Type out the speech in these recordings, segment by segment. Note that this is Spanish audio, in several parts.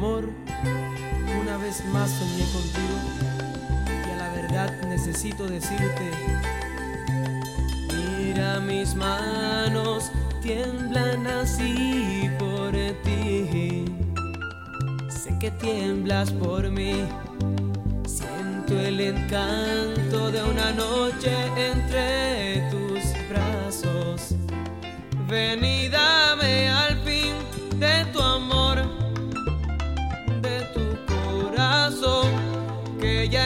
amor, una vez más soñé contigo y a la verdad necesito decirte, mira mis manos tiemblan así por ti, sé que tiemblas por mí, siento el encanto de una noche entre tus brazos, vení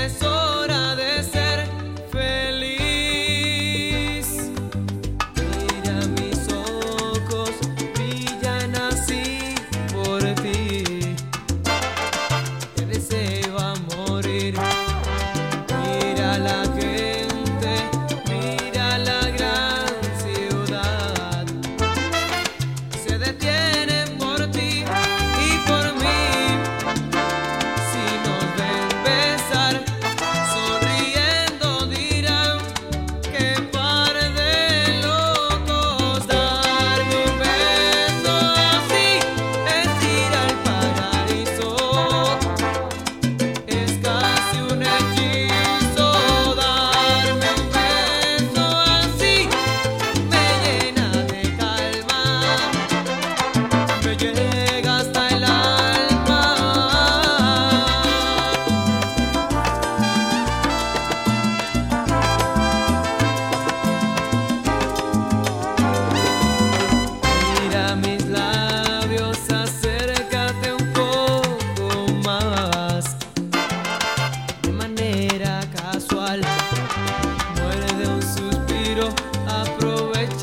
beso.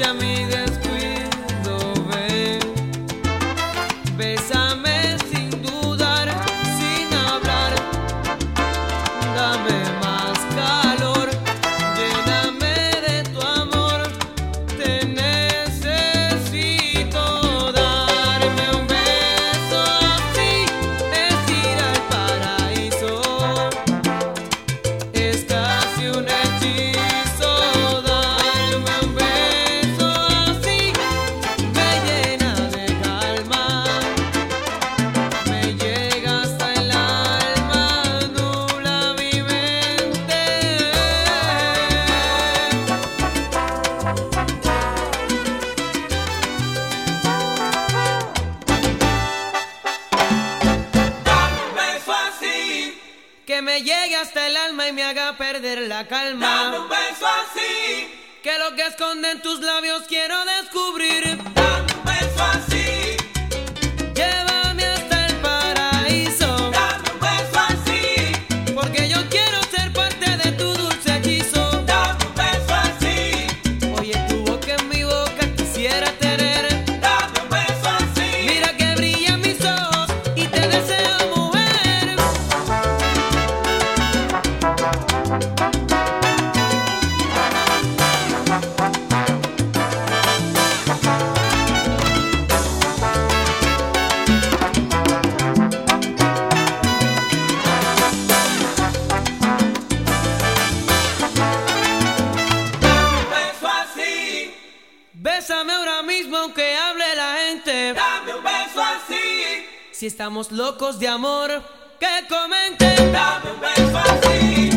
a mi descuido, ve, besa. me llegue hasta el alma y me haga perder la calma. Dame un beso así. Que lo que esconden tus labios quiero descubrir. Dame un beso así. Si estamos locos de amor, que comenten. Dame un beso así.